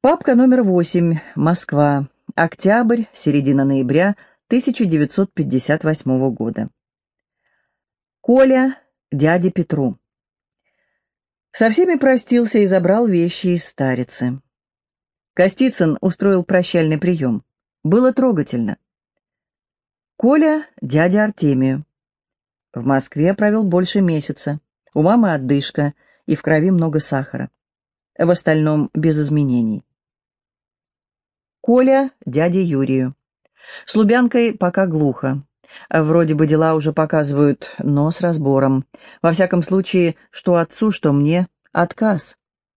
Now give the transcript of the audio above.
Папка номер восемь. Москва. Октябрь, середина ноября 1958 года. Коля, дяде Петру. Со всеми простился и забрал вещи из старицы. Костицын устроил прощальный прием. Было трогательно. Коля, дядя Артемию. В Москве провел больше месяца. У мамы отдышка, и в крови много сахара. В остальном без изменений. Коля, дяде Юрию. С Лубянкой пока глухо. Вроде бы дела уже показывают, но с разбором. Во всяком случае, что отцу, что мне, отказ.